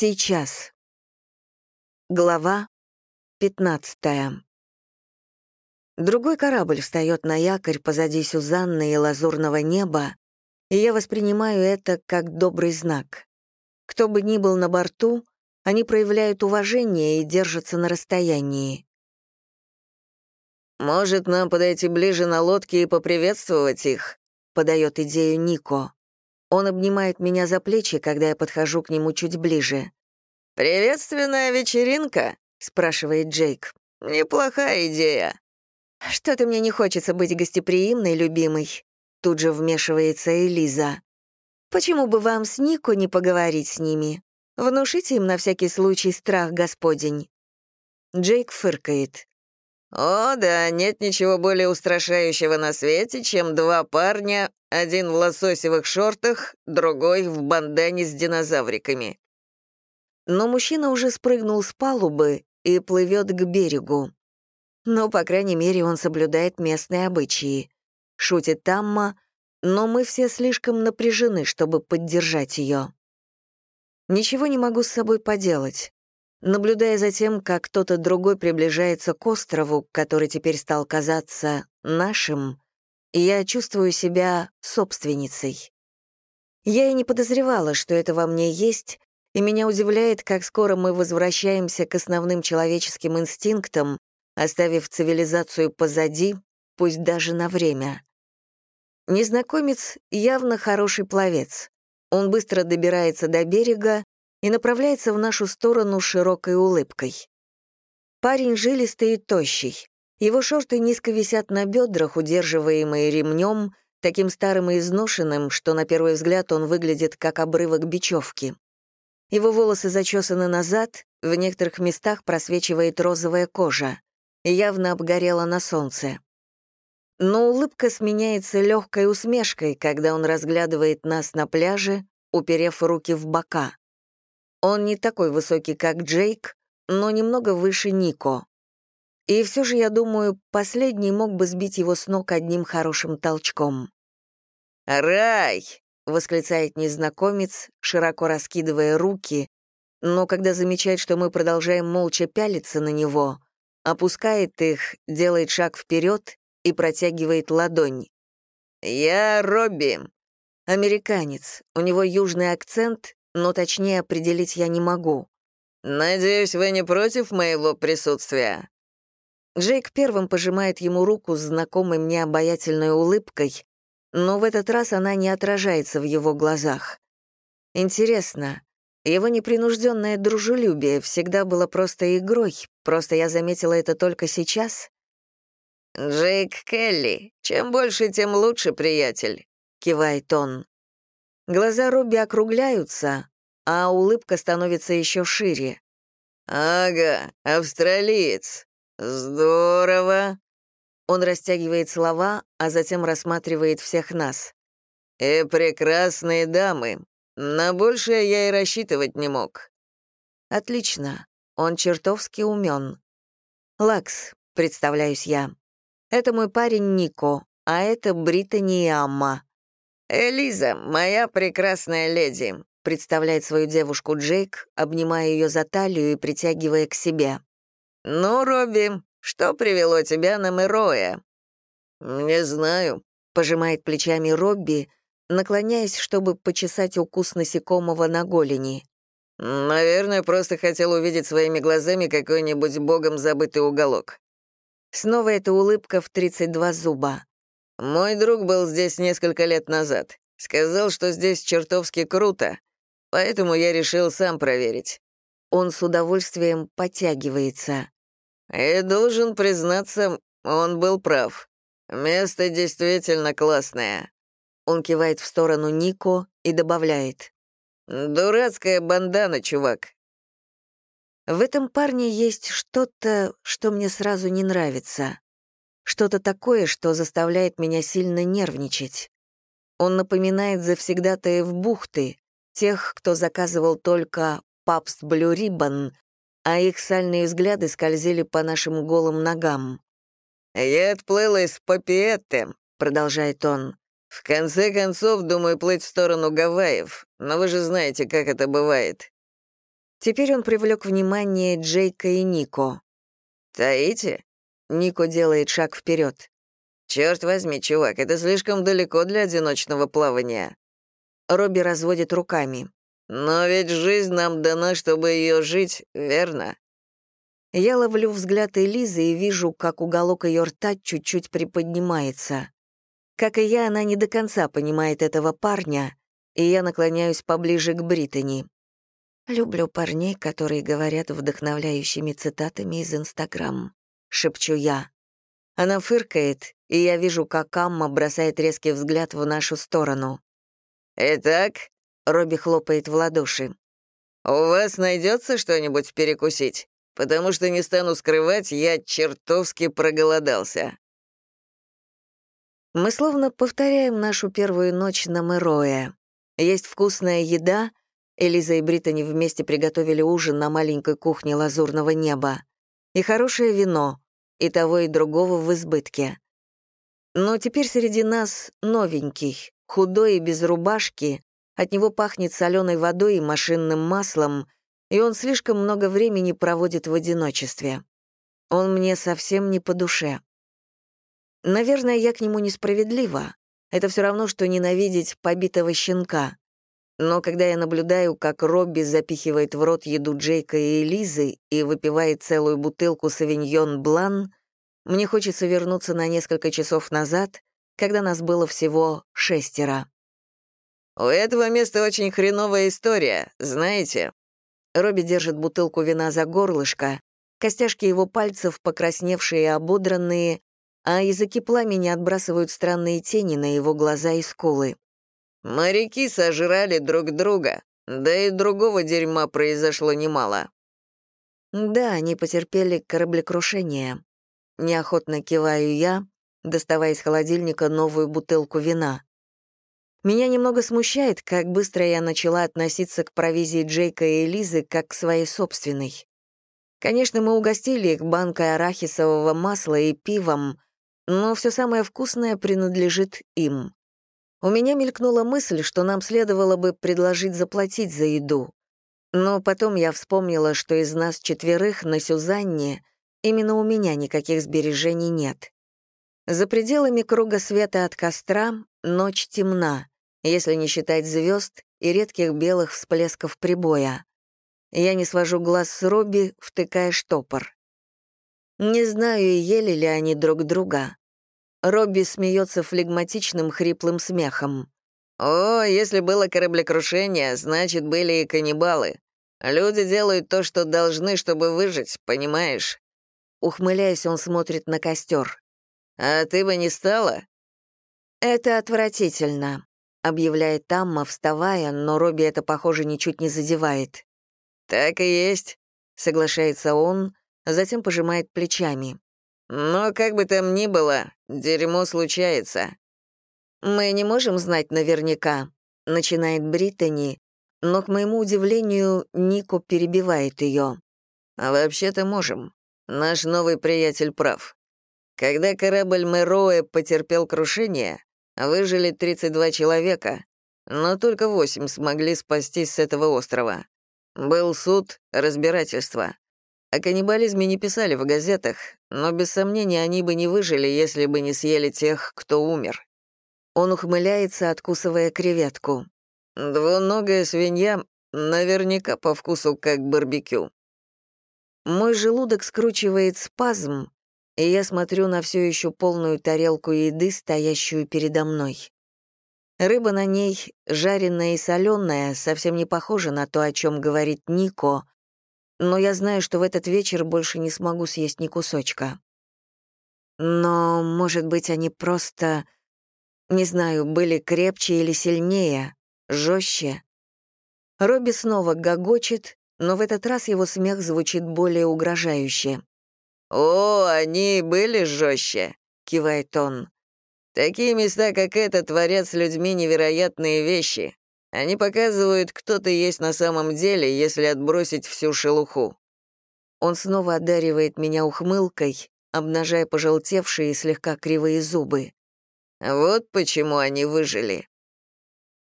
Сейчас. Глава 15. Другой корабль встает на якорь позади Сюзанны и лазурного неба, и я воспринимаю это как добрый знак. Кто бы ни был на борту, они проявляют уважение и держатся на расстоянии. «Может, нам подойти ближе на лодке и поприветствовать их?» — подает идею Нико. Он обнимает меня за плечи, когда я подхожу к нему чуть ближе. «Приветственная вечеринка?» — спрашивает Джейк. «Неплохая идея». «Что-то мне не хочется быть гостеприимной, любимой», — тут же вмешивается Элиза. «Почему бы вам с Нико не поговорить с ними? Внушите им на всякий случай страх Господень». Джейк фыркает. «О, да, нет ничего более устрашающего на свете, чем два парня, один в лососевых шортах, другой в бандане с динозавриками». Но мужчина уже спрыгнул с палубы и плывет к берегу. Но, по крайней мере, он соблюдает местные обычаи. Шутит Тамма, но мы все слишком напряжены, чтобы поддержать ее. Ничего не могу с собой поделать. Наблюдая за тем, как кто-то другой приближается к острову, который теперь стал казаться нашим, я чувствую себя собственницей. Я и не подозревала, что это во мне есть, и меня удивляет, как скоро мы возвращаемся к основным человеческим инстинктам, оставив цивилизацию позади, пусть даже на время. Незнакомец явно хороший пловец. Он быстро добирается до берега и направляется в нашу сторону широкой улыбкой. Парень жилистый и тощий. Его шорты низко висят на бедрах, удерживаемые ремнем, таким старым и изношенным, что на первый взгляд он выглядит как обрывок бечевки. Его волосы зачесаны назад, в некоторых местах просвечивает розовая кожа, явно обгорела на солнце. Но улыбка сменяется легкой усмешкой, когда он разглядывает нас на пляже, уперев руки в бока. Он не такой высокий, как Джейк, но немного выше Нико. И все же, я думаю, последний мог бы сбить его с ног одним хорошим толчком. «Рай!» — восклицает незнакомец, широко раскидывая руки, но когда замечает, что мы продолжаем молча пялиться на него, опускает их, делает шаг вперед и протягивает ладонь. «Я Робби». Американец. У него южный акцент, но точнее определить я не могу. «Надеюсь, вы не против моего присутствия?» Джейк первым пожимает ему руку с знакомой мне обаятельной улыбкой, но в этот раз она не отражается в его глазах. Интересно, его непринужденное дружелюбие всегда было просто игрой, просто я заметила это только сейчас? «Джейк Келли, чем больше, тем лучше, приятель», — кивает он. Глаза Робби округляются, а улыбка становится еще шире. «Ага, австралиец. Здорово!» Он растягивает слова, а затем рассматривает всех нас. «И прекрасные дамы. На большее я и рассчитывать не мог». «Отлично. Он чертовски умен. Лакс, представляюсь я. Это мой парень Нико, а это Британи и Амма. «Элиза, моя прекрасная леди», — представляет свою девушку Джейк, обнимая ее за талию и притягивая к себе. «Ну, Робби, что привело тебя на Мэроя?» «Не знаю», — пожимает плечами Робби, наклоняясь, чтобы почесать укус насекомого на голени. «Наверное, просто хотел увидеть своими глазами какой-нибудь богом забытый уголок». Снова эта улыбка в 32 зуба. Мой друг был здесь несколько лет назад. Сказал, что здесь чертовски круто. Поэтому я решил сам проверить. Он с удовольствием подтягивается. И должен признаться, он был прав. Место действительно классное. Он кивает в сторону Нико и добавляет. «Дурацкая бандана, чувак». В этом парне есть что-то, что мне сразу не нравится. Что-то такое, что заставляет меня сильно нервничать. Он напоминает завсегдатаев бухты, тех, кто заказывал только «Папст Блю Риббон», а их сальные взгляды скользили по нашим голым ногам. «Я отплыл из Папиетте», — продолжает он. «В конце концов, думаю плыть в сторону Гавайев, но вы же знаете, как это бывает». Теперь он привлек внимание Джейка и Нико. «Таите?» Нико делает шаг вперед. «Черт возьми, чувак, это слишком далеко для одиночного плавания». Робби разводит руками. «Но ведь жизнь нам дана, чтобы ее жить, верно?» Я ловлю взгляд Элизы и вижу, как уголок ее рта чуть-чуть приподнимается. Как и я, она не до конца понимает этого парня, и я наклоняюсь поближе к Британи. «Люблю парней, которые говорят вдохновляющими цитатами из Инстаграм», — шепчу я. Она фыркает, и я вижу, как Амма бросает резкий взгляд в нашу сторону. «Итак», — Робби хлопает в ладоши, «у вас найдется что-нибудь перекусить?» потому что, не стану скрывать, я чертовски проголодался». Мы словно повторяем нашу первую ночь на Мэроэ. Есть вкусная еда, Элиза и Британи вместе приготовили ужин на маленькой кухне лазурного неба, и хорошее вино, и того, и другого в избытке. Но теперь среди нас новенький, худой и без рубашки, от него пахнет соленой водой и машинным маслом — и он слишком много времени проводит в одиночестве. Он мне совсем не по душе. Наверное, я к нему несправедлива. Это все равно, что ненавидеть побитого щенка. Но когда я наблюдаю, как Робби запихивает в рот еду Джейка и Элизы и выпивает целую бутылку «Савиньон Блан», мне хочется вернуться на несколько часов назад, когда нас было всего шестеро. «У этого места очень хреновая история, знаете?» Робби держит бутылку вина за горлышко, костяшки его пальцев покрасневшие и ободранные, а языки пламени отбрасывают странные тени на его глаза и скулы. «Моряки сожрали друг друга, да и другого дерьма произошло немало». «Да, они потерпели кораблекрушение». Неохотно киваю я, доставая из холодильника новую бутылку вина. Меня немного смущает, как быстро я начала относиться к провизии Джейка и Элизы как к своей собственной. Конечно, мы угостили их банкой арахисового масла и пивом, но все самое вкусное принадлежит им. У меня мелькнула мысль, что нам следовало бы предложить заплатить за еду. Но потом я вспомнила, что из нас четверых на Сюзанне именно у меня никаких сбережений нет. За пределами круга света от костра ночь темна, если не считать звезд и редких белых всплесков прибоя. Я не свожу глаз с Робби, втыкая штопор. Не знаю, ели ли они друг друга. Робби смеется флегматичным хриплым смехом. «О, если было кораблекрушение, значит, были и каннибалы. Люди делают то, что должны, чтобы выжить, понимаешь?» Ухмыляясь, он смотрит на костер. «А ты бы не стала?» «Это отвратительно», — объявляет Тамма, вставая, но Робби это, похоже, ничуть не задевает. «Так и есть», — соглашается он, затем пожимает плечами. «Но как бы там ни было, дерьмо случается». «Мы не можем знать наверняка», — начинает Британи, но, к моему удивлению, Нико перебивает ее. «А вообще-то можем. Наш новый приятель прав. Когда корабль Мэроэ потерпел крушение, Выжили 32 человека, но только 8 смогли спастись с этого острова. Был суд, разбирательство. О каннибализме не писали в газетах, но без сомнения они бы не выжили, если бы не съели тех, кто умер. Он ухмыляется, откусывая креветку. Двуногая свинья наверняка по вкусу как барбекю. Мой желудок скручивает спазм, и я смотрю на все еще полную тарелку еды, стоящую передо мной. Рыба на ней, жареная и соленая, совсем не похожа на то, о чем говорит Нико, но я знаю, что в этот вечер больше не смогу съесть ни кусочка. Но, может быть, они просто, не знаю, были крепче или сильнее, жестче. Робби снова гогочет, но в этот раз его смех звучит более угрожающе. «О, они были жестче», — кивает он. «Такие места, как это, творят с людьми невероятные вещи. Они показывают, кто ты есть на самом деле, если отбросить всю шелуху». Он снова одаривает меня ухмылкой, обнажая пожелтевшие и слегка кривые зубы. Вот почему они выжили.